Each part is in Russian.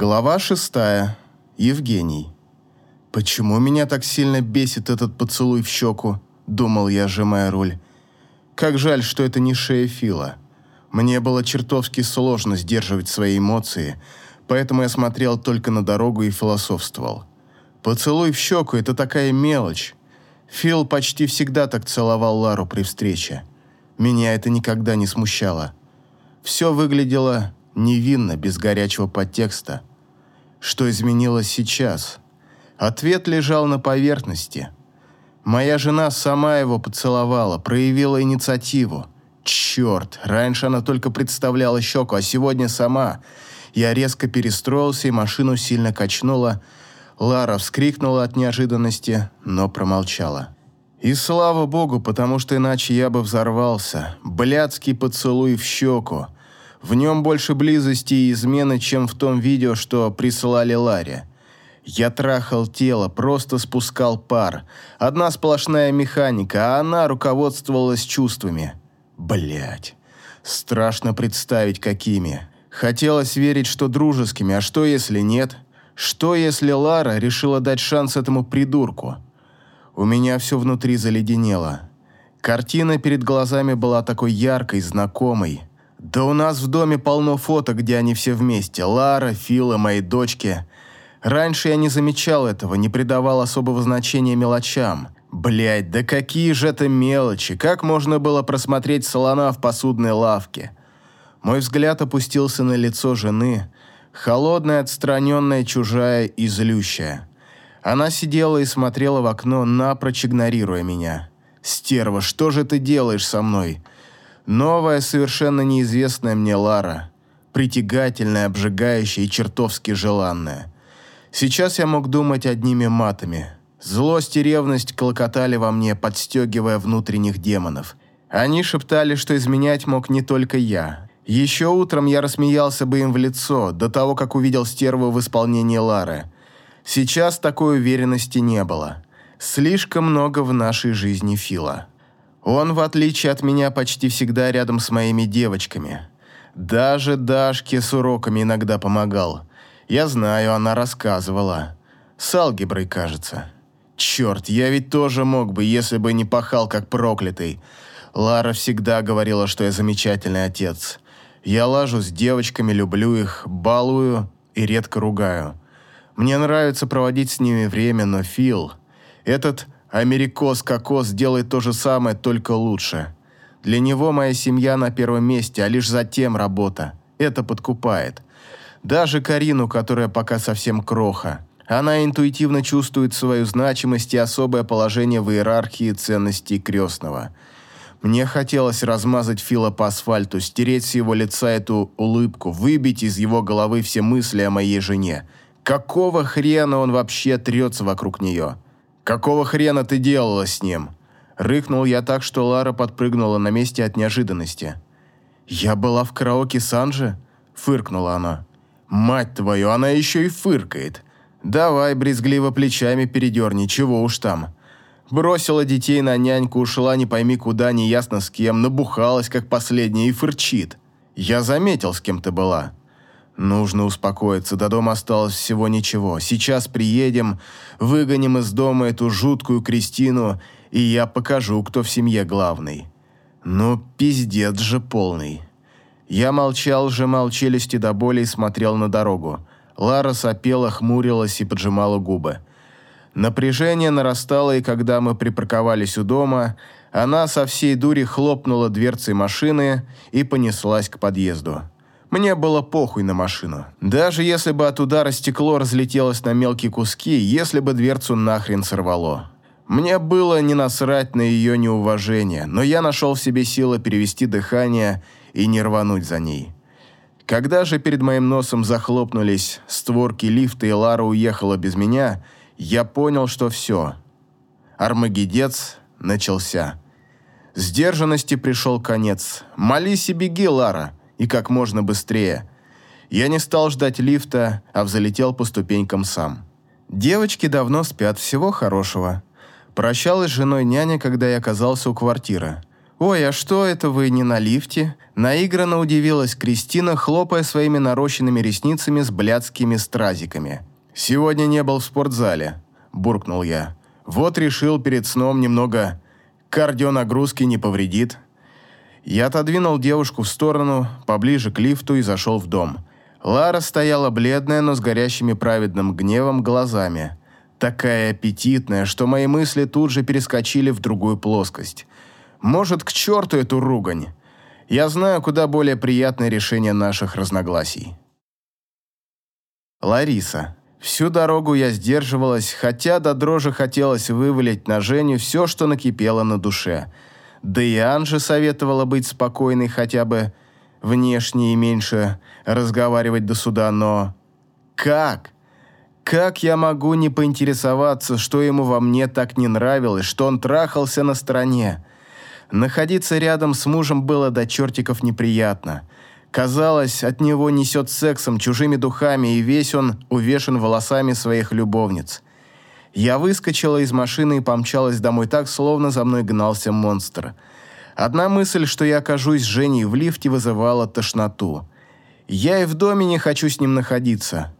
Глава шестая. Евгений. «Почему меня так сильно бесит этот поцелуй в щеку?» – думал я, сжимая руль. «Как жаль, что это не шея Фила. Мне было чертовски сложно сдерживать свои эмоции, поэтому я смотрел только на дорогу и философствовал. Поцелуй в щеку – это такая мелочь. Фил почти всегда так целовал Лару при встрече. Меня это никогда не смущало. Все выглядело невинно, без горячего подтекста. Что изменилось сейчас? Ответ лежал на поверхности. Моя жена сама его поцеловала, проявила инициативу. Черт, раньше она только представляла щеку, а сегодня сама. Я резко перестроился, и машину сильно качнула. Лара вскрикнула от неожиданности, но промолчала. И слава богу, потому что иначе я бы взорвался. Блядский поцелуй в щеку. В нем больше близости и измены, чем в том видео, что присылали Ларе. Я трахал тело, просто спускал пар. Одна сплошная механика, а она руководствовалась чувствами. Блять. Страшно представить, какими. Хотелось верить, что дружескими, а что если нет? Что если Лара решила дать шанс этому придурку? У меня все внутри заледенело. Картина перед глазами была такой яркой, знакомой. Да у нас в доме полно фото, где они все вместе. Лара, Фила, мои дочки. Раньше я не замечал этого, не придавал особого значения мелочам. Блять, да какие же это мелочи. Как можно было просмотреть слона в посудной лавке? Мой взгляд опустился на лицо жены. Холодная, отстраненная, чужая и злющая. Она сидела и смотрела в окно, напрочь игнорируя меня. «Стерва, что же ты делаешь со мной?» Новая, совершенно неизвестная мне Лара. Притягательная, обжигающая и чертовски желанная. Сейчас я мог думать одними матами. Злость и ревность клокотали во мне, подстегивая внутренних демонов. Они шептали, что изменять мог не только я. Еще утром я рассмеялся бы им в лицо, до того, как увидел стерву в исполнении Лары. Сейчас такой уверенности не было. Слишком много в нашей жизни Фила. Он, в отличие от меня, почти всегда рядом с моими девочками. Даже Дашке с уроками иногда помогал. Я знаю, она рассказывала. С алгеброй, кажется. Черт, я ведь тоже мог бы, если бы не пахал как проклятый. Лара всегда говорила, что я замечательный отец. Я лажу с девочками, люблю их, балую и редко ругаю. Мне нравится проводить с ними время, но Фил, этот Америкос-кокос делает то же самое, только лучше. Для него моя семья на первом месте, а лишь затем работа. Это подкупает. Даже Карину, которая пока совсем кроха. Она интуитивно чувствует свою значимость и особое положение в иерархии ценностей крестного. Мне хотелось размазать Фила по асфальту, стереть с его лица эту улыбку, выбить из его головы все мысли о моей жене. Какого хрена он вообще трется вокруг нее?» «Какого хрена ты делала с ним?» Рыкнул я так, что Лара подпрыгнула на месте от неожиданности. «Я была в караоке Санджи?» Фыркнула она. «Мать твою, она еще и фыркает. Давай, брезгливо плечами передерни, чего уж там». Бросила детей на няньку, ушла не пойми куда, неясно с кем, набухалась, как последняя, и фырчит. Я заметил, с кем ты была. Нужно успокоиться, до дома осталось всего ничего. Сейчас приедем, выгоним из дома эту жуткую Кристину, и я покажу, кто в семье главный. Ну, пиздец же полный. Я молчал, сжимал челюсти до боли и смотрел на дорогу. Лара сопела, хмурилась и поджимала губы. Напряжение нарастало, и когда мы припарковались у дома, она со всей дури хлопнула дверцей машины и понеслась к подъезду. Мне было похуй на машину. Даже если бы от удара стекло разлетелось на мелкие куски, если бы дверцу нахрен сорвало. Мне было не насрать на ее неуважение, но я нашел в себе силы перевести дыхание и не рвануть за ней. Когда же перед моим носом захлопнулись створки лифта и Лара уехала без меня, я понял, что все. Армагедец начался. Сдержанности пришел конец. «Молись и беги, Лара!» И как можно быстрее. Я не стал ждать лифта, а взлетел по ступенькам сам. Девочки давно спят, всего хорошего. Прощалась с женой няня, когда я оказался у квартиры. «Ой, а что это вы не на лифте?» Наигранно удивилась Кристина, хлопая своими нарощенными ресницами с блядскими стразиками. «Сегодня не был в спортзале», – буркнул я. «Вот решил перед сном немного кардионагрузки не повредит». Я отодвинул девушку в сторону, поближе к лифту и зашел в дом. Лара стояла бледная, но с горящими праведным гневом глазами. Такая аппетитная, что мои мысли тут же перескочили в другую плоскость. Может, к черту эту ругань. Я знаю куда более приятное решение наших разногласий. Лариса. Всю дорогу я сдерживалась, хотя до дрожи хотелось вывалить на Женю все, что накипело на душе. Да и Анже советовала быть спокойной хотя бы внешне и меньше разговаривать до суда, но... Как? Как я могу не поинтересоваться, что ему во мне так не нравилось, что он трахался на стороне? Находиться рядом с мужем было до чертиков неприятно. Казалось, от него несет сексом, чужими духами, и весь он увешан волосами своих любовниц. Я выскочила из машины и помчалась домой так, словно за мной гнался монстр. Одна мысль, что я окажусь с Женей в лифте, вызывала тошноту. Я и в доме не хочу с ним находиться.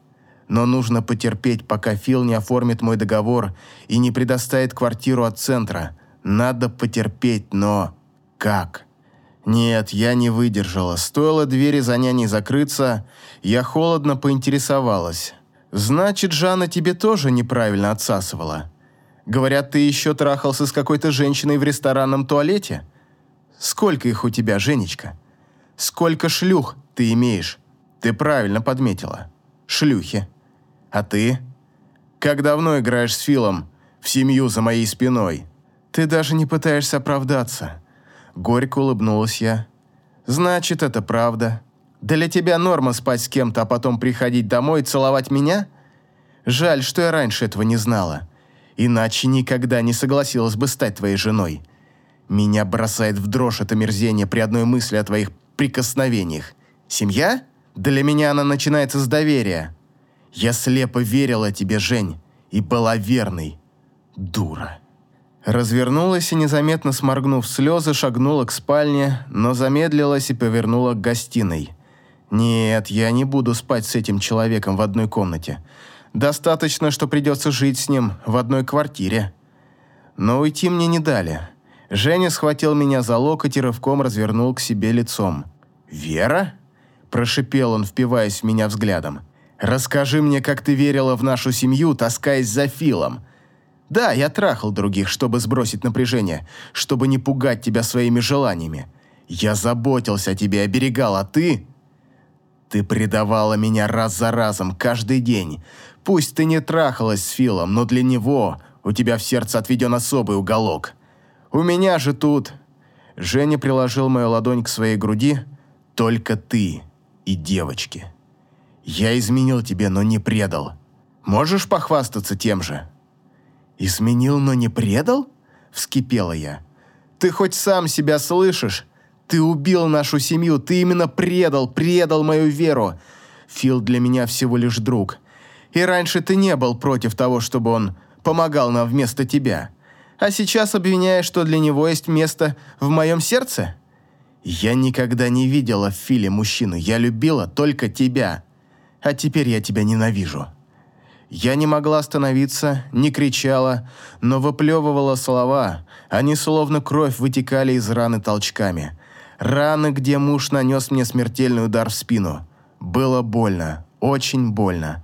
Но нужно потерпеть, пока Фил не оформит мой договор и не предоставит квартиру от центра. Надо потерпеть, но как? Нет, я не выдержала. Стоило двери за няней закрыться, я холодно поинтересовалась. Значит, Жанна тебе тоже неправильно отсасывала. Говорят, ты еще трахался с какой-то женщиной в ресторанном туалете? Сколько их у тебя, Женечка? Сколько шлюх ты имеешь? Ты правильно подметила. Шлюхи. А ты? Как давно играешь с Филом в семью за моей спиной? Ты даже не пытаешься оправдаться. Горько улыбнулась я. Значит, это правда. Для тебя норма спать с кем-то, а потом приходить домой и целовать меня? Жаль, что я раньше этого не знала. Иначе никогда не согласилась бы стать твоей женой. Меня бросает в дрожь это мерзение при одной мысли о твоих прикосновениях. Семья? Для меня она начинается с доверия. Я слепо верила тебе, Жень, и была верной. Дура. Развернулась и, незаметно сморгнув слезы, шагнула к спальне, но замедлилась и повернула к гостиной. «Нет, я не буду спать с этим человеком в одной комнате. Достаточно, что придется жить с ним в одной квартире». Но уйти мне не дали. Женя схватил меня за локоть и рывком развернул к себе лицом. «Вера?» – прошипел он, впиваясь в меня взглядом. «Расскажи мне, как ты верила в нашу семью, таскаясь за Филом. Да, я трахал других, чтобы сбросить напряжение, чтобы не пугать тебя своими желаниями. Я заботился о тебе, оберегал, а ты... Ты предавала меня раз за разом, каждый день. Пусть ты не трахалась с Филом, но для него у тебя в сердце отведен особый уголок. У меня же тут... Женя приложил мою ладонь к своей груди. Только ты и девочки. Я изменил тебе, но не предал. Можешь похвастаться тем же?» «Изменил, но не предал?» – вскипела я. «Ты хоть сам себя слышишь? Ты убил нашу семью, ты именно предал, предал мою веру. Фил для меня всего лишь друг. И раньше ты не был против того, чтобы он помогал нам вместо тебя. А сейчас обвиняешь, что для него есть место в моем сердце?» «Я никогда не видела в Филе мужчину, я любила только тебя. А теперь я тебя ненавижу». Я не могла остановиться, не кричала, но выплевывала слова. Они словно кровь вытекали из раны толчками. Раны, где муж нанес мне смертельный удар в спину. Было больно, очень больно.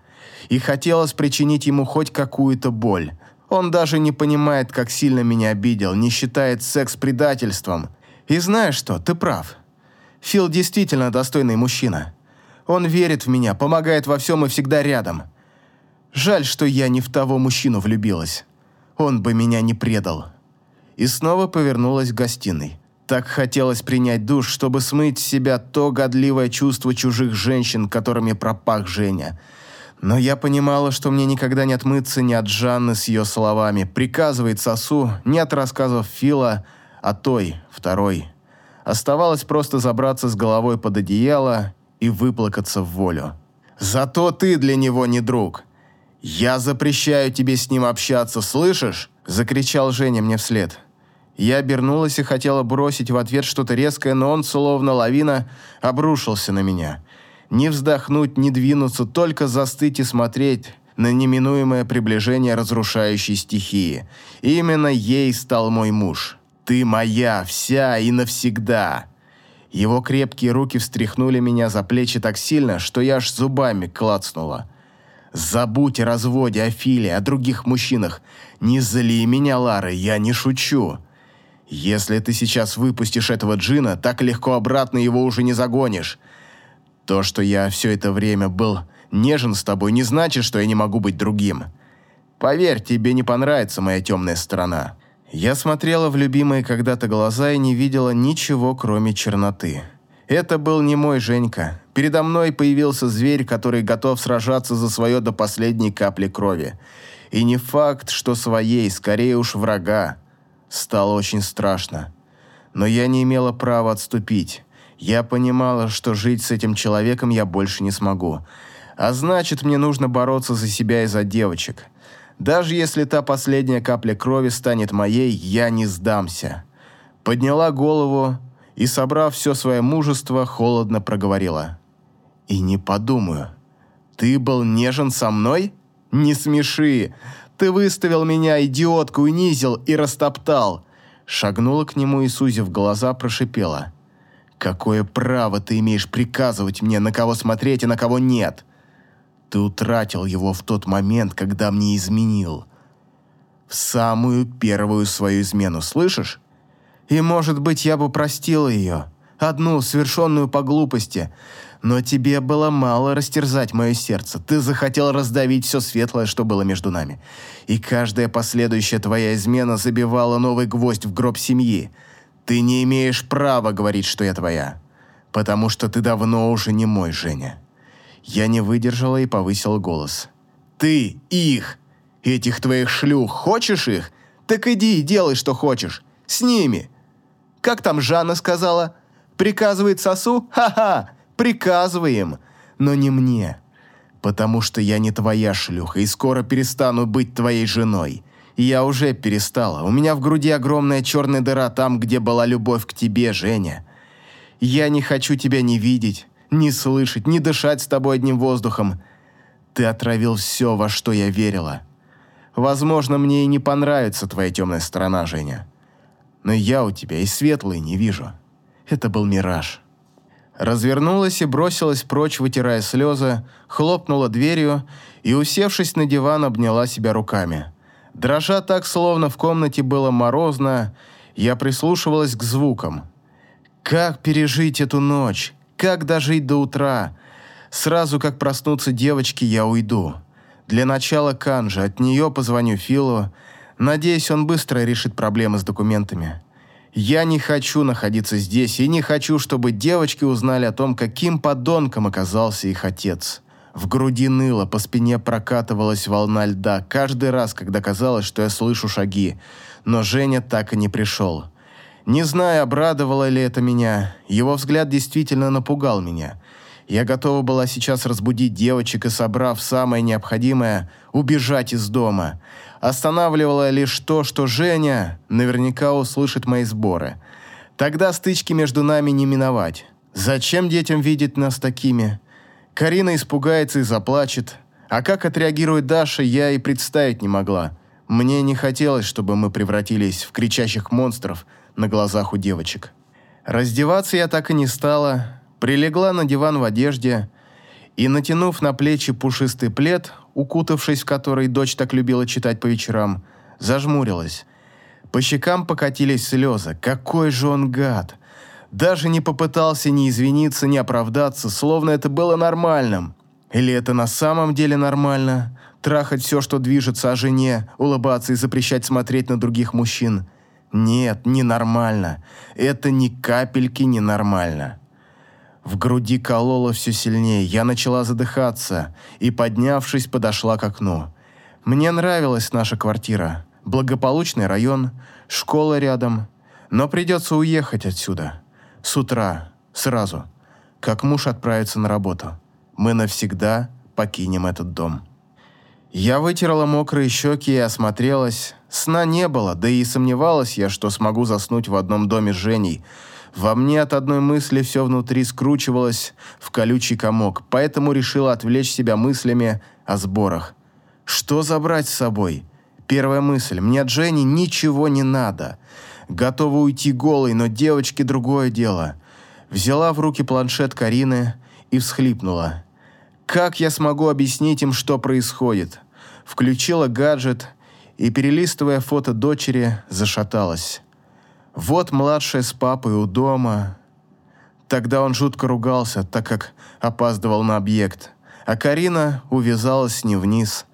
И хотелось причинить ему хоть какую-то боль. Он даже не понимает, как сильно меня обидел, не считает секс предательством. И знаешь что, ты прав. Фил действительно достойный мужчина. Он верит в меня, помогает во всем и всегда рядом. Жаль, что я не в того мужчину влюбилась. Он бы меня не предал. И снова повернулась к гостиной. Так хотелось принять душ, чтобы смыть с себя то годливое чувство чужих женщин, которыми пропах Женя. Но я понимала, что мне никогда не отмыться ни от Жанны с ее словами. Приказывает сосу, не от рассказов Фила, а той, второй. Оставалось просто забраться с головой под одеяло и выплакаться в волю. «Зато ты для него не друг. «Я запрещаю тебе с ним общаться, слышишь?» – закричал Женя мне вслед. Я обернулась и хотела бросить в ответ что-то резкое, но он, словно лавина, обрушился на меня. Не вздохнуть, не двинуться, только застыть и смотреть на неминуемое приближение разрушающей стихии. Именно ей стал мой муж. «Ты моя, вся и навсегда!» Его крепкие руки встряхнули меня за плечи так сильно, что я аж зубами клацнула. «Забудь о разводе, о Филе, о других мужчинах. Не зли меня, Лара, я не шучу. Если ты сейчас выпустишь этого джина, так легко обратно его уже не загонишь. То, что я все это время был нежен с тобой, не значит, что я не могу быть другим. Поверь, тебе не понравится моя темная сторона». Я смотрела в любимые когда-то глаза и не видела ничего, кроме черноты. Это был не мой Женька. Передо мной появился зверь, который готов сражаться за свое до последней капли крови. И не факт, что своей, скорее уж врага. Стало очень страшно. Но я не имела права отступить. Я понимала, что жить с этим человеком я больше не смогу. А значит, мне нужно бороться за себя и за девочек. Даже если та последняя капля крови станет моей, я не сдамся. Подняла голову и, собрав все свое мужество, холодно проговорила. «И не подумаю. Ты был нежен со мной? Не смеши. Ты выставил меня, идиотку, унизил и растоптал». Шагнула к нему и, сузив глаза, прошипела. Какое право ты имеешь приказывать мне, на кого смотреть и на кого нет? Ты утратил его в тот момент, когда мне изменил. В самую первую свою измену, слышишь? И, может быть, я бы простила ее, одну, совершенную по глупости, но тебе было мало растерзать мое сердце. Ты захотел раздавить все светлое, что было между нами. И каждая последующая твоя измена забивала новый гвоздь в гроб семьи – ты не имеешь права говорить, что я твоя, потому что ты давно уже не мой, Женя. Я не выдержала и повысил голос. Ты их, этих твоих шлюх, хочешь их? Так иди и делай, что хочешь. С ними. Как там Жанна сказала? Приказывает сосу? Ха-ха, приказываем. Но не мне. Потому что я не твоя шлюха и скоро перестану быть твоей женой. Я уже перестала. У меня в груди огромная черная дыра там, где была любовь к тебе, Женя. Я не хочу тебя ни видеть, ни слышать, ни дышать с тобой одним воздухом. Ты отравил все, во что я верила. Возможно, мне и не понравится твоя темная сторона, Женя. Но я у тебя и светлой не вижу. Это был мираж. Развернулась и бросилась прочь, вытирая слезы, хлопнула дверью и, усевшись на диван, обняла себя руками. Дрожа так, словно в комнате было морозно, я прислушивалась к звукам. Как пережить эту ночь? Как дожить до утра? Сразу как проснутся девочки, я уйду. Для начала Канжи, от нее позвоню Филу. Надеюсь, он быстро решит проблемы с документами. Я не хочу находиться здесь и не хочу, чтобы девочки узнали о том, каким подонком оказался их отец. В груди ныло, по спине прокатывалась волна льда каждый раз, когда казалось, что я слышу шаги. Но Женя так и не пришел. Не знаю, обрадовало ли это меня. Его взгляд действительно напугал меня. Я готова была сейчас разбудить девочек и, собрав самое необходимое, убежать из дома. Останавливало лишь то, что Женя наверняка услышит мои сборы. Тогда стычки между нами не миновать. Зачем детям видеть нас такими? Карина испугается и заплачет. А как отреагирует Даша, я и представить не могла. Мне не хотелось, чтобы мы превратились в кричащих монстров на глазах у девочек. Раздеваться я так и не стала, прилегла на диван в одежде и, натянув на плечи пушистый плед, укутавшись в который дочь так любила читать по вечерам, зажмурилась. По щекам покатились слезы. Какой же он гад! Даже не попытался ни извиниться, ни оправдаться, словно это было нормальным. Или это на самом деле нормально? Трахать все, что движется о жене, улыбаться и запрещать смотреть на других мужчин? Нет, не нормально. Это ни капельки не нормально. В груди кололо все сильнее, я начала задыхаться и, поднявшись, подошла к окну. Мне нравилась наша квартира. Благополучный район, школа рядом. Но придется уехать отсюда. С утра, сразу, как муж отправится на работу. Мы навсегда покинем этот дом. Я вытерла мокрые щеки и осмотрелась. Сна не было, да и сомневалась я, что смогу заснуть в одном доме с Женей. Во мне от одной мысли все внутри скручивалось в колючий комок, поэтому решила отвлечь себя мыслями о сборах. Что забрать с собой? Первая мысль. Мне от Жени ничего не надо. Готова уйти голой, но девочке другое дело. Взяла в руки планшет Карины и всхлипнула. Как я смогу объяснить им, что происходит? Включила гаджет и, перелистывая фото дочери, зашаталась. Вот младшая с папой у дома. Тогда он жутко ругался, так как опаздывал на объект. А Карина увязалась ним вниз.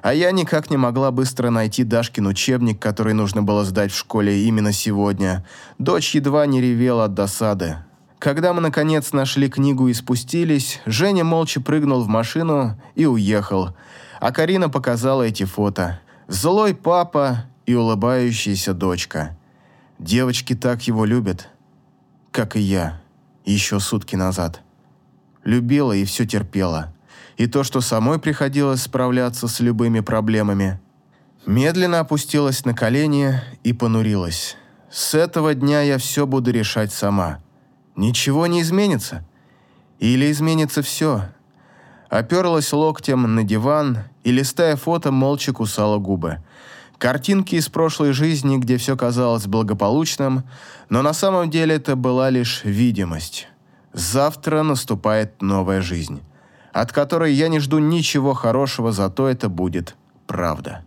А я никак не могла быстро найти Дашкин учебник, который нужно было сдать в школе именно сегодня. Дочь едва не ревела от досады. Когда мы, наконец, нашли книгу и спустились, Женя молча прыгнул в машину и уехал. А Карина показала эти фото. Злой папа и улыбающаяся дочка. Девочки так его любят, как и я, еще сутки назад. Любила и все терпела. И то, что самой приходилось справляться с любыми проблемами. Медленно опустилась на колени и понурилась. С этого дня я все буду решать сама. Ничего не изменится. Или изменится все. Оперлась локтем на диван и, листая фото, молча кусала губы. Картинки из прошлой жизни, где все казалось благополучным, но на самом деле это была лишь видимость. Завтра наступает новая жизнь, от которой я не жду ничего хорошего, зато это будет правда.